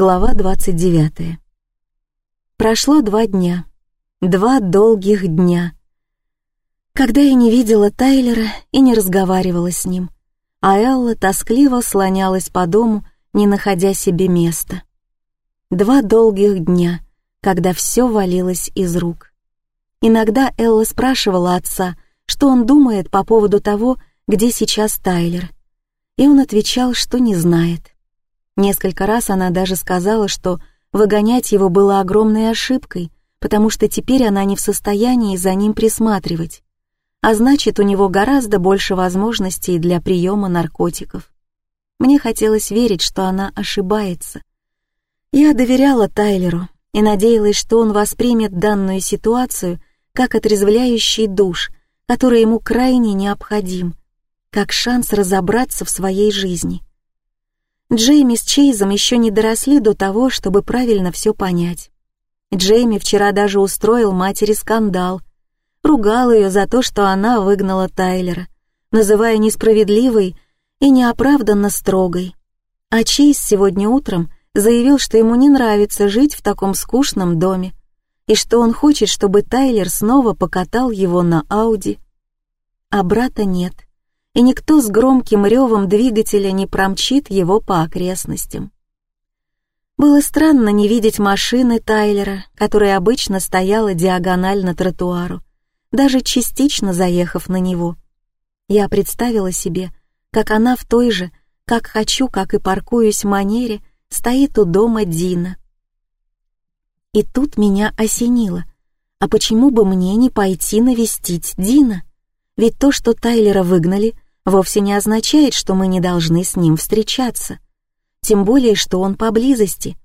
Глава 29. Прошло два дня. Два долгих дня. Когда я не видела Тайлера и не разговаривала с ним, а Элла тоскливо слонялась по дому, не находя себе места. Два долгих дня, когда все валилось из рук. Иногда Элла спрашивала отца, что он думает по поводу того, где сейчас Тайлер, и он отвечал, что не знает. Несколько раз она даже сказала, что выгонять его было огромной ошибкой, потому что теперь она не в состоянии за ним присматривать, а значит, у него гораздо больше возможностей для приема наркотиков. Мне хотелось верить, что она ошибается. Я доверяла Тайлеру и надеялась, что он воспримет данную ситуацию как отрезвляющий душ, который ему крайне необходим, как шанс разобраться в своей жизни. Джейми с Чейзом еще не доросли до того, чтобы правильно все понять. Джейми вчера даже устроил матери скандал, ругал ее за то, что она выгнала Тайлера, называя несправедливой и неоправданно строгой. А Чейз сегодня утром заявил, что ему не нравится жить в таком скучном доме, и что он хочет, чтобы Тайлер снова покатал его на Ауди. А брата нет и никто с громким ревом двигателя не промчит его по окрестностям. Было странно не видеть машины Тайлера, которая обычно стояла диагонально тротуару, даже частично заехав на него. Я представила себе, как она в той же «как хочу, как и паркуюсь» манере стоит у дома Дина. И тут меня осенило. А почему бы мне не пойти навестить Дина? Ведь то, что Тайлера выгнали — вовсе не означает, что мы не должны с ним встречаться. Тем более, что он поблизости.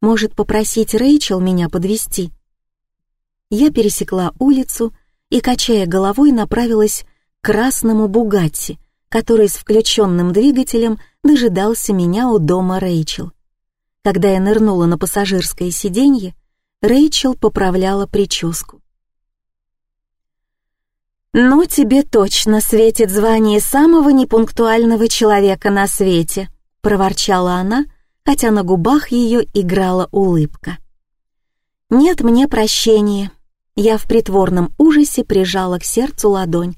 Может попросить Рэйчел меня подвести. Я пересекла улицу и, качая головой, направилась к красному Бугатти, который с включенным двигателем дожидался меня у дома Рэйчел. Когда я нырнула на пассажирское сиденье, Рэйчел поправляла прическу. «Ну, тебе точно светит звание самого непунктуального человека на свете», — проворчала она, хотя на губах ее играла улыбка. «Нет мне прощения». Я в притворном ужасе прижала к сердцу ладонь.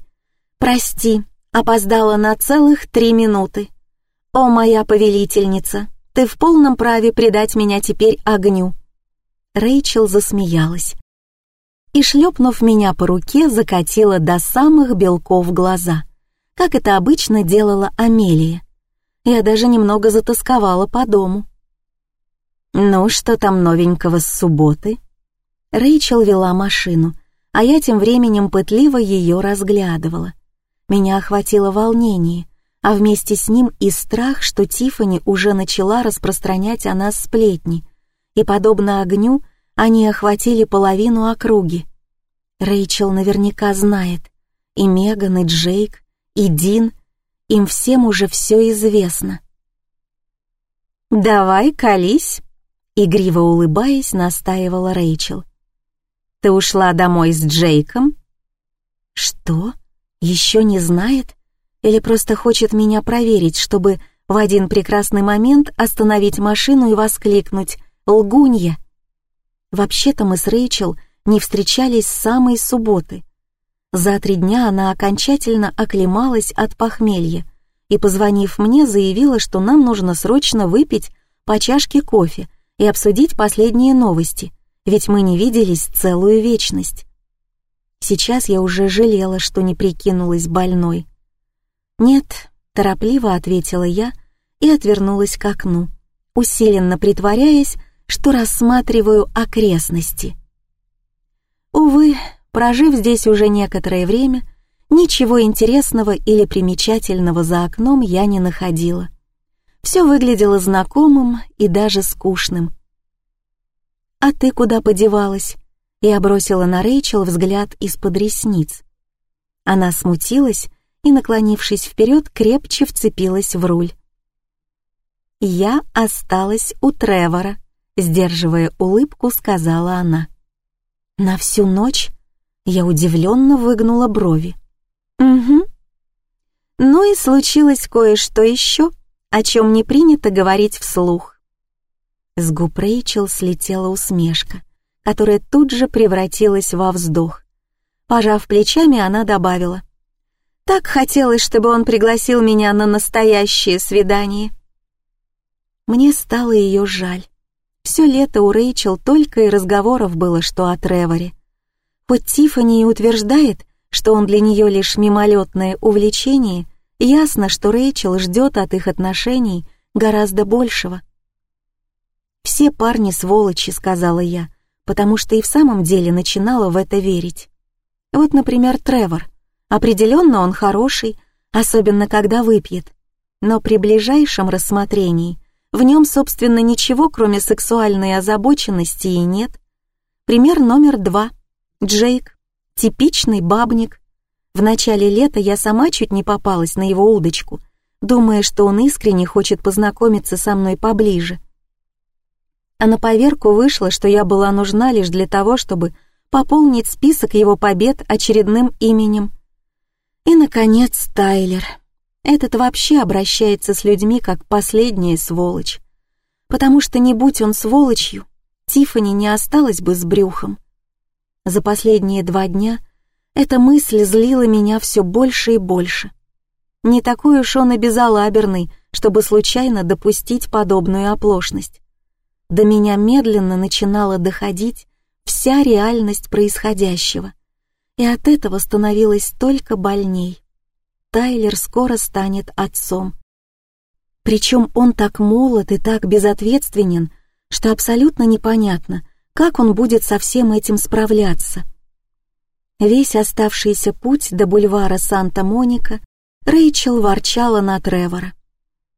«Прости, опоздала на целых три минуты. О, моя повелительница, ты в полном праве предать меня теперь огню». Рэйчел засмеялась и, шлепнув меня по руке, закатила до самых белков глаза, как это обычно делала Амелия. Я даже немного затасковала по дому. «Ну, что там новенького с субботы?» Рэйчел вела машину, а я тем временем пытливо ее разглядывала. Меня охватило волнение, а вместе с ним и страх, что Тифани уже начала распространять о нас сплетни, и, подобно огню, они охватили половину округи. Рэйчел наверняка знает. И Меган, и Джейк, и Дин. Им всем уже все известно. «Давай, колись», — игриво улыбаясь, настаивала Рэйчел. «Ты ушла домой с Джейком?» «Что? Еще не знает? Или просто хочет меня проверить, чтобы в один прекрасный момент остановить машину и воскликнуть «Лгунья!» Вообще-то мы с Рэйчел не встречались с самой субботы. За три дня она окончательно оклемалась от похмелья и, позвонив мне, заявила, что нам нужно срочно выпить по чашке кофе и обсудить последние новости, ведь мы не виделись целую вечность. Сейчас я уже жалела, что не прикинулась больной. «Нет», — торопливо ответила я и отвернулась к окну, усиленно притворяясь, что рассматриваю окрестности. Увы, прожив здесь уже некоторое время, ничего интересного или примечательного за окном я не находила. Все выглядело знакомым и даже скучным. «А ты куда подевалась?» Я бросила на Рэйчел взгляд из-под ресниц. Она смутилась и, наклонившись вперед, крепче вцепилась в руль. «Я осталась у Тревора», Сдерживая улыбку, сказала она. «На всю ночь?» Я удивленно выгнула брови. «Угу. Ну и случилось кое-что еще, о чем не принято говорить вслух». С губ Рэйчел слетела усмешка, которая тут же превратилась во вздох. Пожав плечами, она добавила. «Так хотелось, чтобы он пригласил меня на настоящее свидание». Мне стало ее жаль. Все лето у Рэйчел только и разговоров было, что о Треворе. Хоть Тиффани и утверждает, что он для нее лишь мимолетное увлечение, ясно, что Рэйчел ждет от их отношений гораздо большего. «Все парни сволочи», — сказала я, потому что и в самом деле начинала в это верить. Вот, например, Тревор. Определенно он хороший, особенно когда выпьет. Но при ближайшем рассмотрении в нем, собственно, ничего, кроме сексуальной озабоченности, и нет. Пример номер два. Джейк. Типичный бабник. В начале лета я сама чуть не попалась на его удочку, думая, что он искренне хочет познакомиться со мной поближе. А на поверку вышло, что я была нужна лишь для того, чтобы пополнить список его побед очередным именем. И, наконец, Тайлер. Этот вообще обращается с людьми как последняя сволочь. Потому что не будь он сволочью, Тифани не осталась бы с брюхом. За последние два дня эта мысль злила меня все больше и больше. Не такой уж он и безалаберный, чтобы случайно допустить подобную оплошность. До меня медленно начинала доходить вся реальность происходящего, и от этого становилось только больней. Тайлер скоро станет отцом. Причем он так молод и так безответственен, что абсолютно непонятно, как он будет со всем этим справляться. Весь оставшийся путь до бульвара Санта-Моника Рэйчел ворчала на Тревора.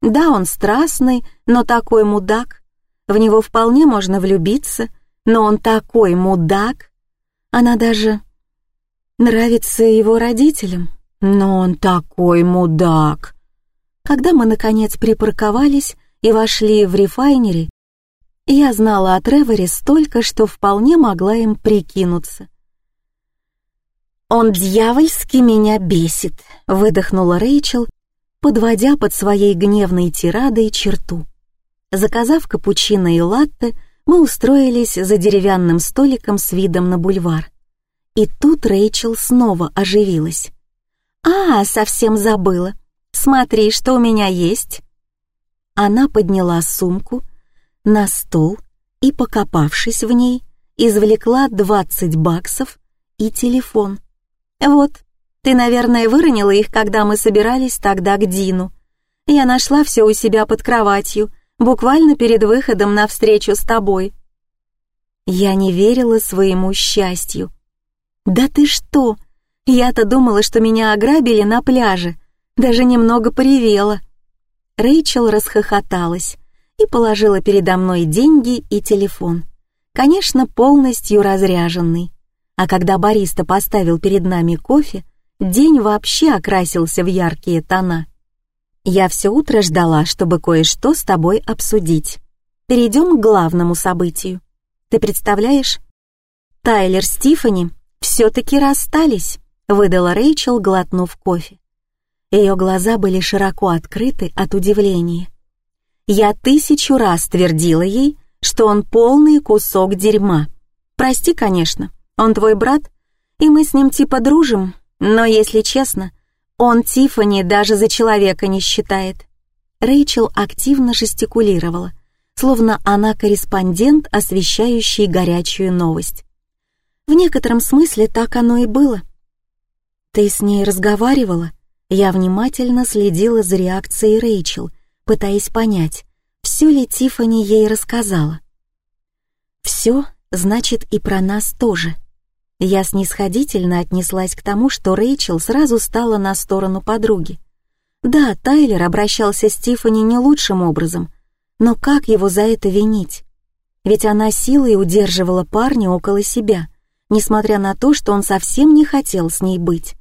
Да, он страстный, но такой мудак. В него вполне можно влюбиться, но он такой мудак. Она даже нравится его родителям. Но он такой мудак. Когда мы, наконец, припарковались и вошли в рефайнери, я знала о Треворе столько, что вполне могла им прикинуться. «Он дьявольски меня бесит», — выдохнула Рэйчел, подводя под своей гневной тирадой черту. Заказав капучино и латте, мы устроились за деревянным столиком с видом на бульвар. И тут Рэйчел снова оживилась. «А, совсем забыла. Смотри, что у меня есть». Она подняла сумку на стол и, покопавшись в ней, извлекла 20 баксов и телефон. «Вот, ты, наверное, выронила их, когда мы собирались тогда к Дину. Я нашла все у себя под кроватью, буквально перед выходом на встречу с тобой». Я не верила своему счастью. «Да ты что? Я-то думала, что меня ограбили на пляже, даже немного поревела». Рэйчел расхохоталась и положила передо мной деньги и телефон. Конечно, полностью разряженный. А когда бариста поставил перед нами кофе, день вообще окрасился в яркие тона. Я все утро ждала, чтобы кое-что с тобой обсудить. Перейдем к главному событию. Ты представляешь? Тайлер с Тиффани все-таки расстались, выдала Рэйчел, глотнув кофе. Ее глаза были широко открыты от удивления. Я тысячу раз твердила ей, что он полный кусок дерьма. Прости, конечно, он твой брат, и мы с ним типа дружим, но, если честно, он Тифани даже за человека не считает. Рэйчел активно жестикулировала, словно она корреспондент, освещающий горячую новость. В некотором смысле так оно и было. «Ты с ней разговаривала?» Я внимательно следила за реакцией Рэйчел, пытаясь понять, все ли Тифани ей рассказала. «Все, значит, и про нас тоже», я снисходительно отнеслась к тому, что Рэйчел сразу стала на сторону подруги. Да, Тайлер обращался с Тиффани не лучшим образом, но как его за это винить? Ведь она силой удерживала парня около себя, несмотря на то, что он совсем не хотел с ней быть.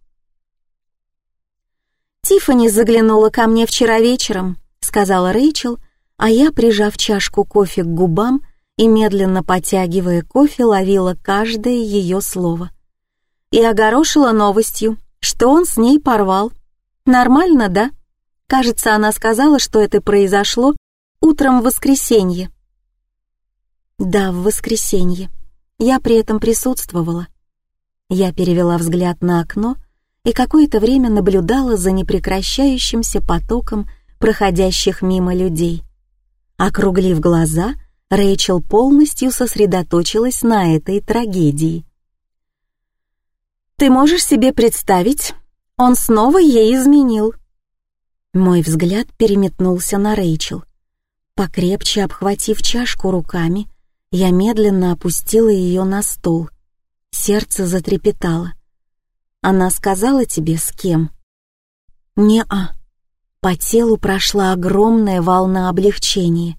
«Тиффани заглянула ко мне вчера вечером», — сказала Рэйчел, а я, прижав чашку кофе к губам, и, медленно потягивая кофе, ловила каждое ее слово. И огорошила новостью, что он с ней порвал. Нормально, да? Кажется, она сказала, что это произошло утром в воскресенье. Да, в воскресенье. Я при этом присутствовала. Я перевела взгляд на окно и какое-то время наблюдала за непрекращающимся потоком проходящих мимо людей. Округлив глаза, Рэйчел полностью сосредоточилась на этой трагедии. «Ты можешь себе представить, он снова ей изменил». Мой взгляд переметнулся на Рэйчел. Покрепче обхватив чашку руками, я медленно опустила ее на стол. Сердце затрепетало. «Она сказала тебе, с кем?» «Не-а». По телу прошла огромная волна облегчения.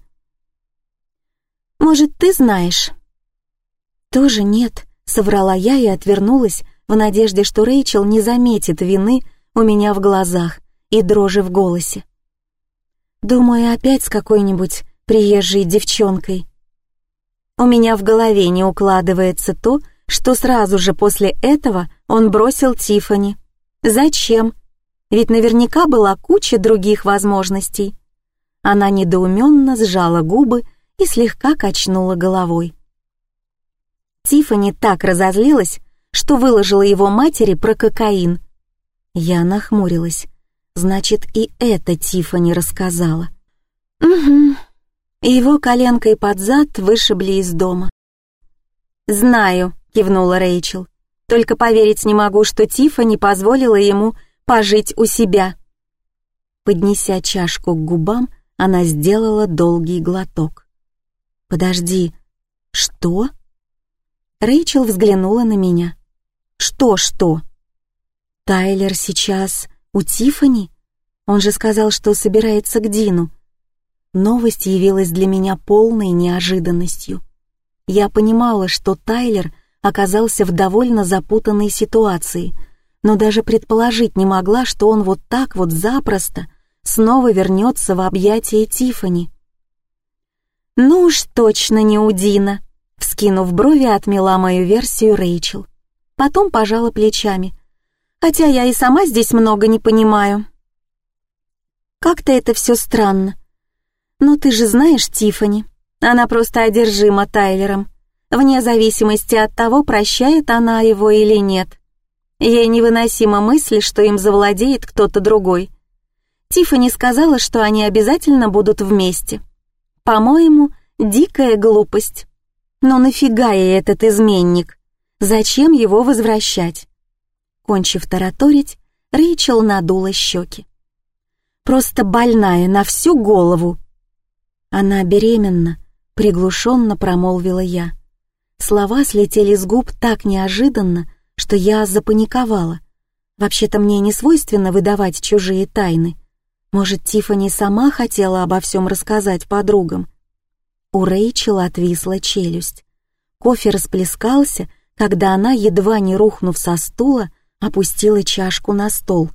«Может, ты знаешь?» «Тоже нет», — соврала я и отвернулась, в надежде, что Рэйчел не заметит вины у меня в глазах и дрожи в голосе. Думаю, опять с какой-нибудь приезжей девчонкой. У меня в голове не укладывается то, что сразу же после этого он бросил Тифани. Зачем? Ведь наверняка была куча других возможностей. Она недоуменно сжала губы и слегка качнула головой. Тифани так разозлилась, что выложила его матери про кокаин. Я нахмурилась. Значит, и это Тифани рассказала. Угу. Его коленкой под зад вышибли из дома. «Знаю», — кивнула Рэйчел. «Только поверить не могу, что Тифани позволила ему пожить у себя». Поднеся чашку к губам, она сделала долгий глоток. «Подожди, что?» Рэйчел взглянула на меня. Что-что? Тайлер сейчас у Тифани? Он же сказал, что собирается к Дину. Новость явилась для меня полной неожиданностью. Я понимала, что Тайлер оказался в довольно запутанной ситуации, но даже предположить не могла, что он вот так вот запросто снова вернется в объятия Тифани. «Ну уж точно не у Дина», — вскинув брови, отмела мою версию Рэйчел потом пожала плечами. Хотя я и сама здесь много не понимаю. Как-то это все странно. Но ты же знаешь Тифани. Она просто одержима Тайлером, вне зависимости от того, прощает она его или нет. Ей невыносима мысль, что им завладеет кто-то другой. Тифани сказала, что они обязательно будут вместе. По-моему, дикая глупость. Но нафига ей этот изменник? Зачем его возвращать? Кончив тараторить, Рэйчел надула щеки. Просто больная на всю голову. Она беременна, приглушенно промолвила я. Слова слетели с губ так неожиданно, что я запаниковала. Вообще-то мне не свойственно выдавать чужие тайны. Может, Тифани сама хотела обо всем рассказать подругам? У Рэйчел отвисла челюсть. Кофе расплескался, когда она, едва не рухнув со стула, опустила чашку на стол.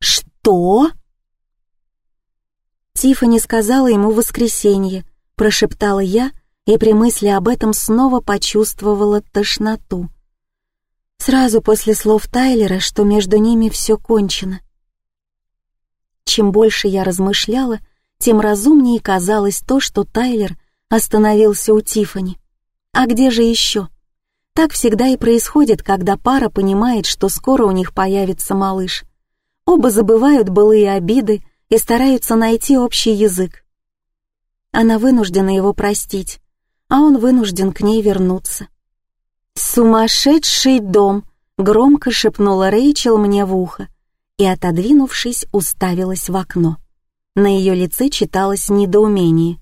«Что?» Тиффани сказала ему в воскресенье, прошептала я и при мысли об этом снова почувствовала тошноту. Сразу после слов Тайлера, что между ними все кончено. Чем больше я размышляла, тем разумнее казалось то, что Тайлер остановился у Тифани. А где же еще? Так всегда и происходит, когда пара понимает, что скоро у них появится малыш. Оба забывают былые обиды и стараются найти общий язык. Она вынуждена его простить, а он вынужден к ней вернуться. «Сумасшедший дом!» — громко шепнула Рэйчел мне в ухо и, отодвинувшись, уставилась в окно. На ее лице читалось недоумение.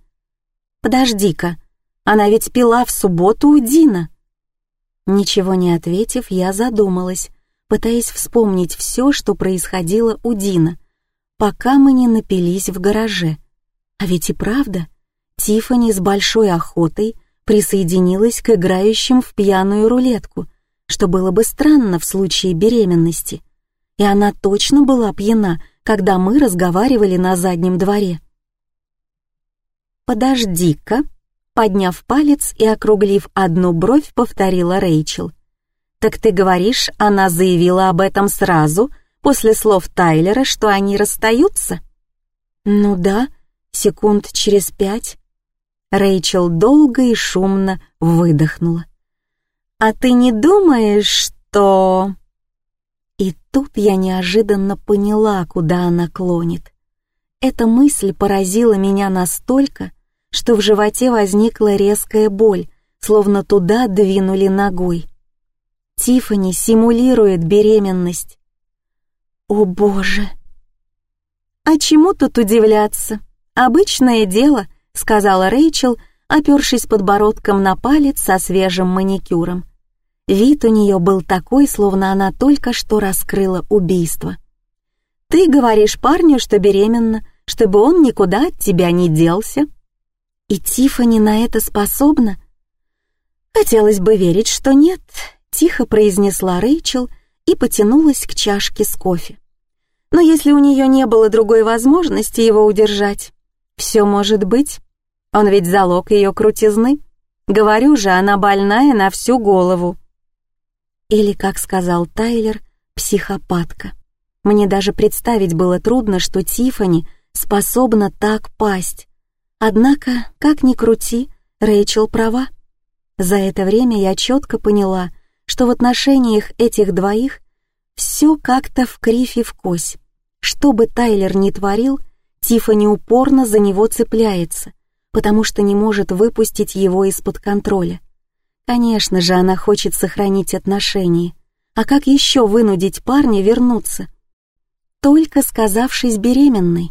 «Подожди-ка, она ведь пила в субботу у Дина!» Ничего не ответив, я задумалась, пытаясь вспомнить все, что происходило у Дина, пока мы не напились в гараже. А ведь и правда, Тифани с большой охотой присоединилась к играющим в пьяную рулетку, что было бы странно в случае беременности. И она точно была пьяна, когда мы разговаривали на заднем дворе. «Подожди-ка», Подняв палец и округлив одну бровь, повторила Рэйчел. «Так ты говоришь, она заявила об этом сразу, после слов Тайлера, что они расстаются?» «Ну да, секунд через пять». Рэйчел долго и шумно выдохнула. «А ты не думаешь, что...» И тут я неожиданно поняла, куда она клонит. Эта мысль поразила меня настолько, что в животе возникла резкая боль, словно туда двинули ногой. Тифани симулирует беременность. О боже! А чему тут удивляться? Обычное дело, сказала Рэйчел, опершись подбородком на палец со свежим маникюром. Вид у нее был такой, словно она только что раскрыла убийство. «Ты говоришь парню, что беременна, чтобы он никуда от тебя не делся?» «И Тифани на это способна?» «Хотелось бы верить, что нет», — тихо произнесла Рэйчел и потянулась к чашке с кофе. «Но если у нее не было другой возможности его удержать, все может быть. Он ведь залог ее крутизны. Говорю же, она больная на всю голову». Или, как сказал Тайлер, психопатка. Мне даже представить было трудно, что Тифани способна так пасть. Однако, как ни крути, Рэйчел права. За это время я четко поняла, что в отношениях этих двоих все как-то в кривь и в кось. Что бы Тайлер ни творил, Тифани упорно за него цепляется, потому что не может выпустить его из-под контроля. Конечно же, она хочет сохранить отношения. А как еще вынудить парня вернуться? Только сказавшись беременной.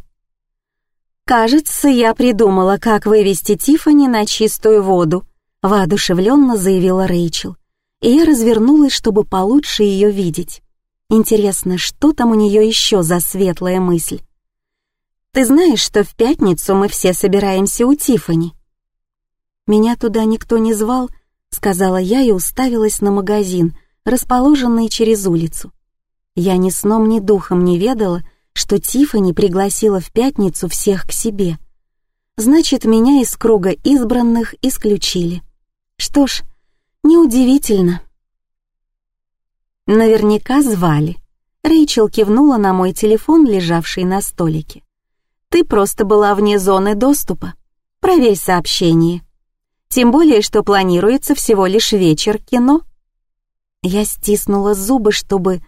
«Кажется, я придумала, как вывести Тифани на чистую воду», воодушевленно заявила Рэйчел. И я развернулась, чтобы получше ее видеть. Интересно, что там у нее еще за светлая мысль? «Ты знаешь, что в пятницу мы все собираемся у Тифани?» Меня туда никто не звал, — сказала я и уставилась на магазин, расположенный через улицу. Я ни сном, ни духом не ведала, что Тифани пригласила в пятницу всех к себе. Значит, меня из круга избранных исключили. Что ж, неудивительно. Наверняка звали. Рэйчел кивнула на мой телефон, лежавший на столике. Ты просто была вне зоны доступа. Проверь сообщение. Тем более, что планируется всего лишь вечер кино. Я стиснула зубы, чтобы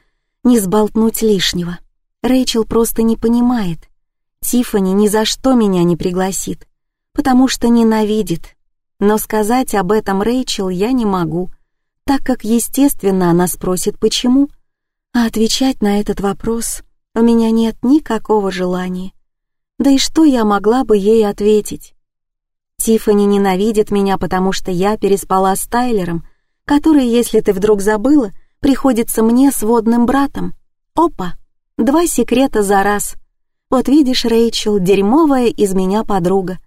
не сболтнуть лишнего. Рэйчел просто не понимает. Тифани ни за что меня не пригласит, потому что ненавидит. Но сказать об этом Рэйчел я не могу, так как, естественно, она спросит, почему. А отвечать на этот вопрос у меня нет никакого желания. Да и что я могла бы ей ответить? Тиффани ненавидит меня, потому что я переспала с Тайлером, который, если ты вдруг забыла, приходится мне с водным братом. Опа, два секрета за раз. Вот видишь, Рэйчел, дерьмовая из меня подруга.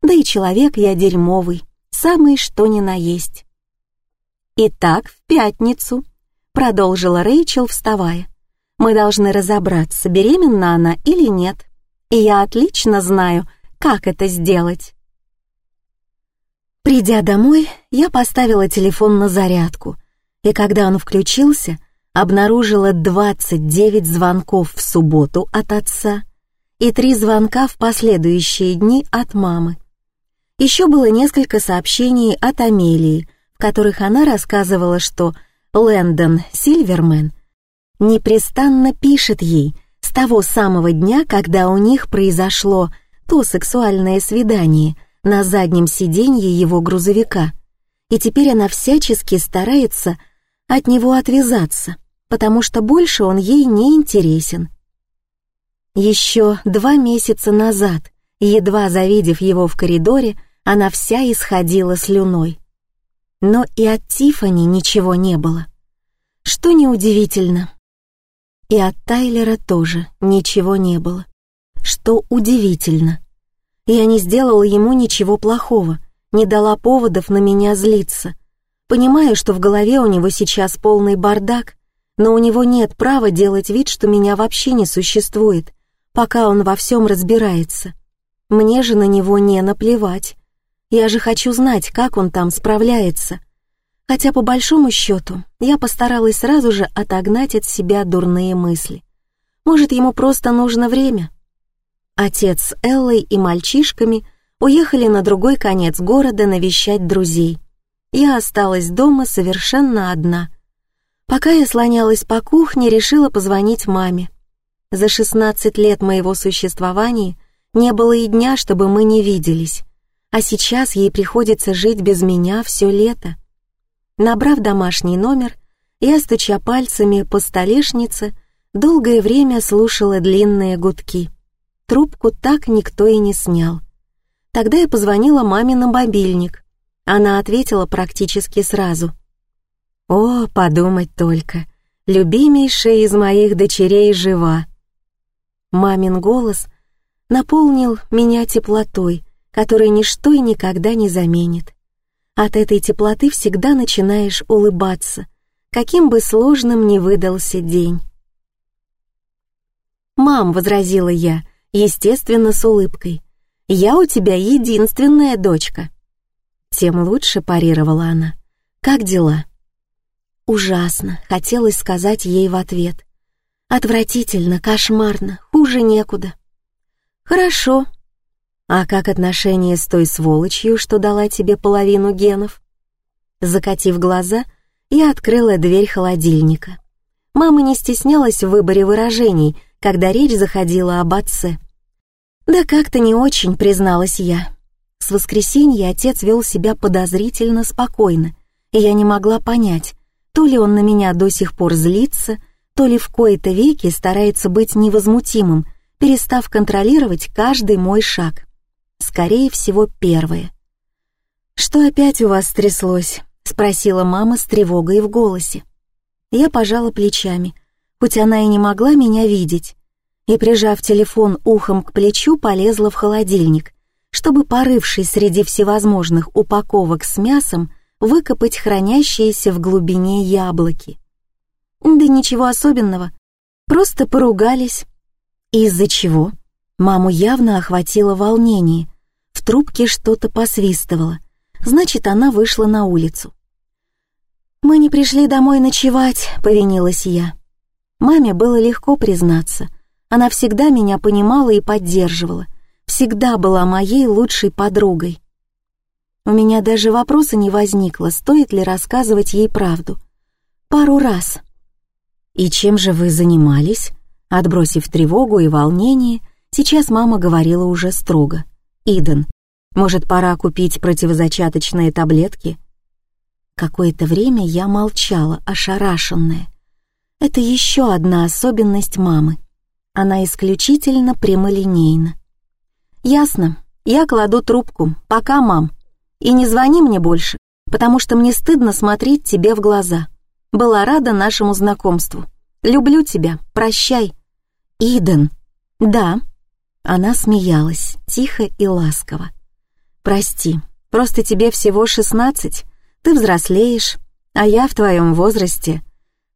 Да и человек я дерьмовый, самый что ни на есть. Итак, в пятницу, продолжила Рэйчел, вставая. Мы должны разобраться, беременна она или нет. И я отлично знаю, как это сделать. Придя домой, я поставила телефон на зарядку, и когда он включился, обнаружила 29 звонков в субботу от отца и три звонка в последующие дни от мамы. Еще было несколько сообщений от Амелии, в которых она рассказывала, что Лэндон Сильвермен непрестанно пишет ей с того самого дня, когда у них произошло то сексуальное свидание — на заднем сиденье его грузовика, и теперь она всячески старается от него отвязаться, потому что больше он ей не интересен. Еще два месяца назад, едва завидев его в коридоре, она вся исходила слюной. Но и от Тифани ничего не было. Что неудивительно. И от Тайлера тоже ничего не было. Что удивительно. Я не сделала ему ничего плохого, не дала поводов на меня злиться. Понимаю, что в голове у него сейчас полный бардак, но у него нет права делать вид, что меня вообще не существует, пока он во всем разбирается. Мне же на него не наплевать. Я же хочу знать, как он там справляется. Хотя по большому счету я постаралась сразу же отогнать от себя дурные мысли. Может, ему просто нужно время, Отец с Эллой и мальчишками уехали на другой конец города навещать друзей. Я осталась дома совершенно одна. Пока я слонялась по кухне, решила позвонить маме. За 16 лет моего существования не было и дня, чтобы мы не виделись, а сейчас ей приходится жить без меня все лето. Набрав домашний номер, я, стуча пальцами по столешнице, долгое время слушала длинные гудки. Трубку так никто и не снял. Тогда я позвонила маме на мобильник. Она ответила практически сразу. «О, подумать только, любимейшая из моих дочерей жива». Мамин голос наполнил меня теплотой, которой ничто и никогда не заменит. От этой теплоты всегда начинаешь улыбаться, каким бы сложным ни выдался день. «Мам», — возразила я, естественно, с улыбкой, — «я у тебя единственная дочка». Тем лучше парировала она. «Как дела?» «Ужасно», — хотелось сказать ей в ответ. «Отвратительно, кошмарно, хуже некуда». «Хорошо. А как отношения с той сволочью, что дала тебе половину генов?» Закатив глаза, я открыла дверь холодильника. Мама не стеснялась в выборе выражений, когда речь заходила об отце. «Да как-то не очень», — призналась я. С воскресенья отец вел себя подозрительно спокойно, и я не могла понять, то ли он на меня до сих пор злится, то ли в кои-то веки старается быть невозмутимым, перестав контролировать каждый мой шаг. Скорее всего, первое. «Что опять у вас стряслось?» — спросила мама с тревогой в голосе. Я пожала плечами, хоть она и не могла меня видеть, и, прижав телефон ухом к плечу, полезла в холодильник, чтобы, порывшись среди всевозможных упаковок с мясом, выкопать хранящиеся в глубине яблоки. Да ничего особенного, просто поругались, из-за чего? Маму явно охватило волнение. В трубке что-то посвистывало. Значит, она вышла на улицу. «Мы не пришли домой ночевать», — повинилась я. Маме было легко признаться. Она всегда меня понимала и поддерживала. Всегда была моей лучшей подругой. У меня даже вопроса не возникло, стоит ли рассказывать ей правду. Пару раз. «И чем же вы занимались?» Отбросив тревогу и волнение, сейчас мама говорила уже строго. «Иден, может, пора купить противозачаточные таблетки?» Какое-то время я молчала, ошарашенная. Это еще одна особенность мамы. Она исключительно прямолинейна. «Ясно. Я кладу трубку. Пока, мам. И не звони мне больше, потому что мне стыдно смотреть тебе в глаза. Была рада нашему знакомству. Люблю тебя. Прощай». «Иден!» «Да». Она смеялась, тихо и ласково. «Прости, просто тебе всего шестнадцать, ты взрослеешь, а я в твоем возрасте.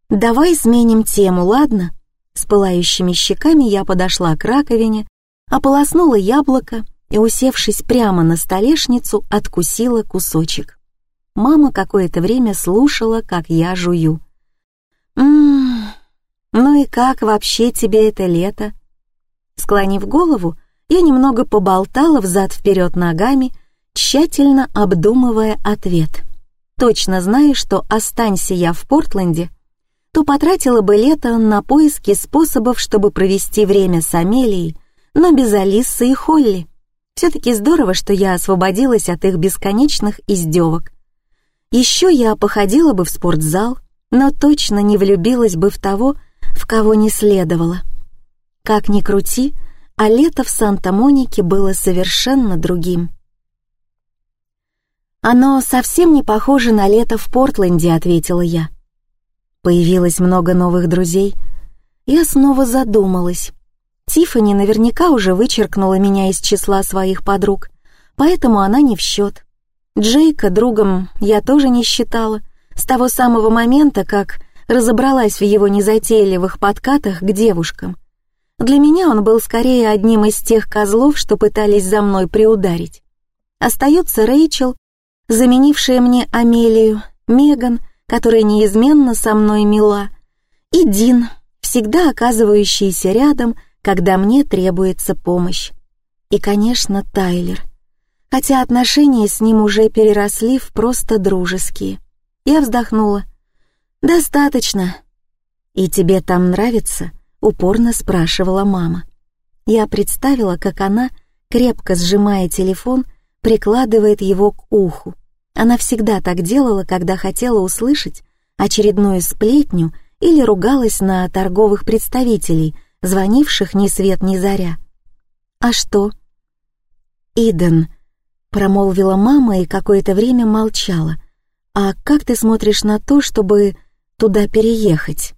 Давай сменим тему, ладно?» С пылающими щеками я подошла к раковине, ополоснула яблоко и, усевшись прямо на столешницу, откусила кусочек. Мама какое-то время слушала, как я жую. «Ммм, «Ну и как вообще тебе это лето?» Склонив голову, я немного поболтала взад-вперед ногами, тщательно обдумывая ответ. Точно зная, что останься я в Портленде, то потратила бы лето на поиски способов, чтобы провести время с Амелией, но без Алисы и Холли. Все-таки здорово, что я освободилась от их бесконечных издевок. Еще я походила бы в спортзал, но точно не влюбилась бы в того, в кого не следовало. Как ни крути, а лето в Санта-Монике было совершенно другим. «Оно совсем не похоже на лето в Портленде», — ответила я. Появилось много новых друзей. Я снова задумалась. Тиффани наверняка уже вычеркнула меня из числа своих подруг, поэтому она не в счет. Джейка другом я тоже не считала, с того самого момента, как разобралась в его незатейливых подкатах к девушкам. Для меня он был скорее одним из тех козлов, что пытались за мной приударить. Остается Рэйчел, заменившая мне Амелию, Меган, которая неизменно со мной мила, и Дин, всегда оказывающийся рядом, когда мне требуется помощь. И, конечно, Тайлер. хотя отношения с ним уже переросли в просто дружеские. Я вздохнула. «Достаточно». «И тебе там нравится?» — упорно спрашивала мама. Я представила, как она, крепко сжимая телефон, прикладывает его к уху. Она всегда так делала, когда хотела услышать очередную сплетню или ругалась на торговых представителей, звонивших ни свет ни заря. «А что?» «Иден», — промолвила мама и какое-то время молчала. «А как ты смотришь на то, чтобы туда переехать?»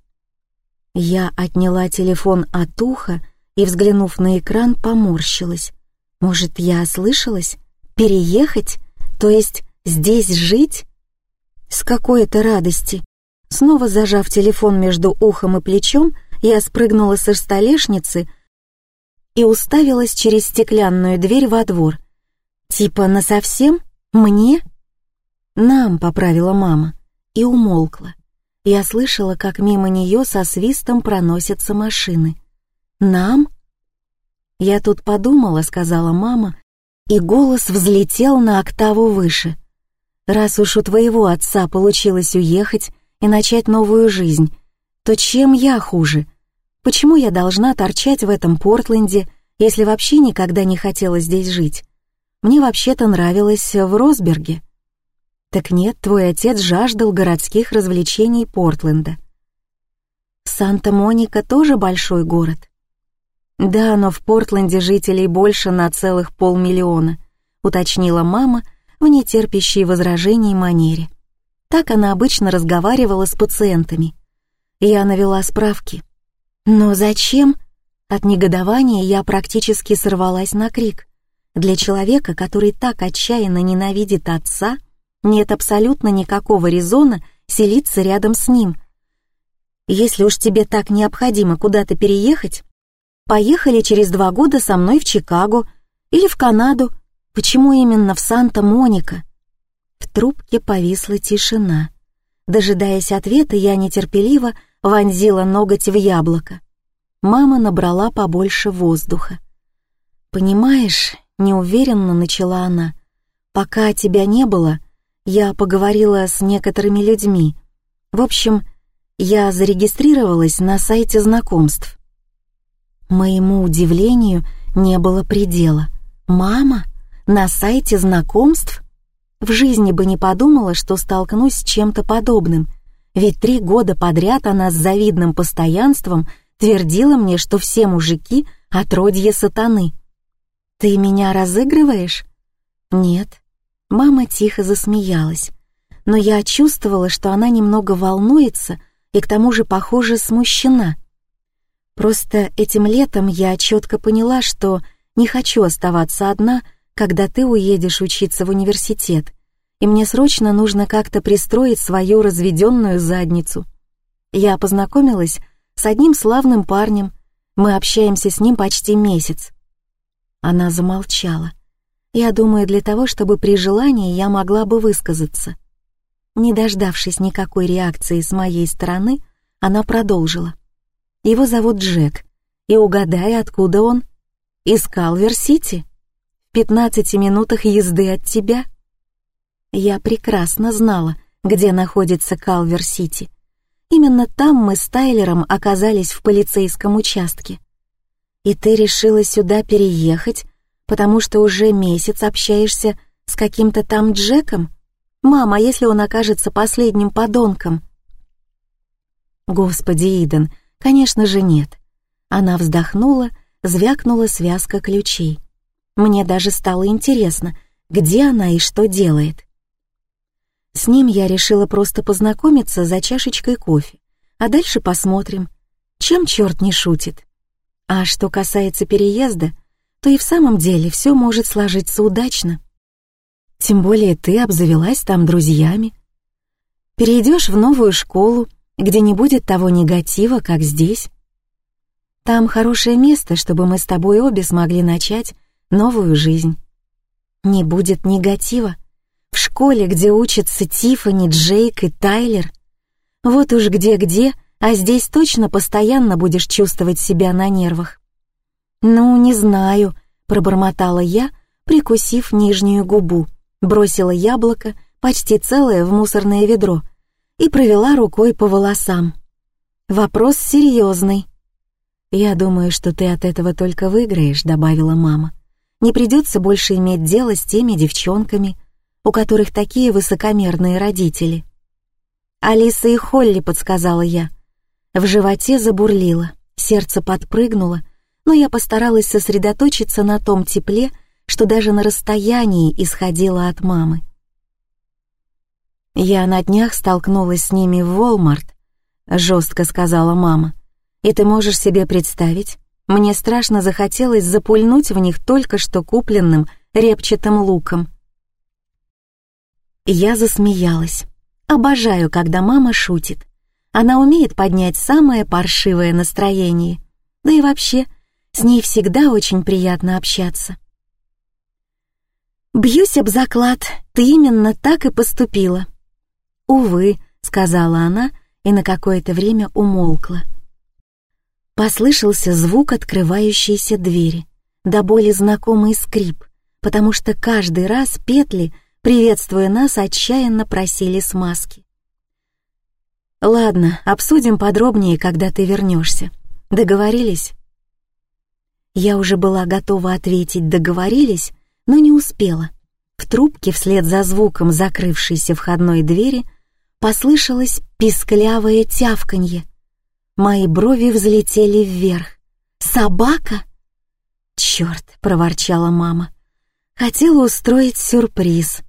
Я отняла телефон от уха и, взглянув на экран, поморщилась. «Может, я ослышалась? Переехать? То есть здесь жить?» С какой-то радости. Снова зажав телефон между ухом и плечом, я спрыгнула со столешницы и уставилась через стеклянную дверь во двор. «Типа насовсем? Мне?» «Нам», — поправила мама, и умолкла. Я слышала, как мимо нее со свистом проносятся машины. «Нам?» «Я тут подумала», — сказала мама, и голос взлетел на октаву выше. «Раз уж у твоего отца получилось уехать и начать новую жизнь, то чем я хуже? Почему я должна торчать в этом Портленде, если вообще никогда не хотела здесь жить? Мне вообще-то нравилось в Росберге». «Так нет, твой отец жаждал городских развлечений Портленда». «Санта-Моника тоже большой город?» «Да, но в Портленде жителей больше на целых полмиллиона», уточнила мама в нетерпящей возражений манере. Так она обычно разговаривала с пациентами. Я навела справки. «Но зачем?» От негодования я практически сорвалась на крик. Для человека, который так отчаянно ненавидит отца, нет абсолютно никакого резона селиться рядом с ним. Если уж тебе так необходимо куда-то переехать, Поехали через два года со мной в Чикаго или в Канаду. Почему именно в Санта-Моника?» В трубке повисла тишина. Дожидаясь ответа, я нетерпеливо вонзила ноготь в яблоко. Мама набрала побольше воздуха. «Понимаешь», — неуверенно начала она, — «пока тебя не было, я поговорила с некоторыми людьми. В общем, я зарегистрировалась на сайте знакомств. Моему удивлению не было предела. «Мама? На сайте знакомств?» В жизни бы не подумала, что столкнусь с чем-то подобным, ведь три года подряд она с завидным постоянством твердила мне, что все мужики — отродье сатаны. «Ты меня разыгрываешь?» «Нет». Мама тихо засмеялась, но я чувствовала, что она немного волнуется и к тому же, похоже, смущена — Просто этим летом я четко поняла, что не хочу оставаться одна, когда ты уедешь учиться в университет, и мне срочно нужно как-то пристроить свою разведенную задницу. Я познакомилась с одним славным парнем, мы общаемся с ним почти месяц. Она замолчала. Я думаю, для того, чтобы при желании я могла бы высказаться. Не дождавшись никакой реакции с моей стороны, она продолжила. Его зовут Джек. И угадай, откуда он? Из Калвер-Сити. В 15 минутах езды от тебя. Я прекрасно знала, где находится Калвер-Сити. Именно там мы с Тайлером оказались в полицейском участке. И ты решила сюда переехать, потому что уже месяц общаешься с каким-то там Джеком? Мама, а если он окажется последним подонком? Господи, Иден, Конечно же нет. Она вздохнула, звякнула связка ключей. Мне даже стало интересно, где она и что делает. С ним я решила просто познакомиться за чашечкой кофе, а дальше посмотрим, чем черт не шутит. А что касается переезда, то и в самом деле все может сложиться удачно. Тем более ты обзавелась там друзьями. Перейдешь в новую школу, где не будет того негатива, как здесь. Там хорошее место, чтобы мы с тобой обе смогли начать новую жизнь. Не будет негатива. В школе, где учатся Тиффани, Джейк и Тайлер. Вот уж где-где, а здесь точно постоянно будешь чувствовать себя на нервах. «Ну, не знаю», — пробормотала я, прикусив нижнюю губу, бросила яблоко, почти целое, в мусорное ведро и провела рукой по волосам. «Вопрос серьезный». «Я думаю, что ты от этого только выиграешь», — добавила мама. «Не придется больше иметь дело с теми девчонками, у которых такие высокомерные родители». «Алиса и Холли», — подсказала я. В животе забурлило, сердце подпрыгнуло, но я постаралась сосредоточиться на том тепле, что даже на расстоянии исходило от мамы. «Я на днях столкнулась с ними в Walmart», — жестко сказала мама. «И ты можешь себе представить, мне страшно захотелось запульнуть в них только что купленным репчатым луком». Я засмеялась. Обожаю, когда мама шутит. Она умеет поднять самое паршивое настроение. Да и вообще, с ней всегда очень приятно общаться. «Бьюсь об заклад, ты именно так и поступила». «Увы», — сказала она и на какое-то время умолкла. Послышался звук открывающейся двери, до боли знакомый скрип, потому что каждый раз петли, приветствуя нас, отчаянно просили смазки. «Ладно, обсудим подробнее, когда ты вернешься. Договорились?» Я уже была готова ответить «договорились», но не успела. В трубке вслед за звуком закрывшейся входной двери послышалось писклявое тявканье. Мои брови взлетели вверх. «Собака?» «Черт!» — проворчала мама. «Хотела устроить сюрприз».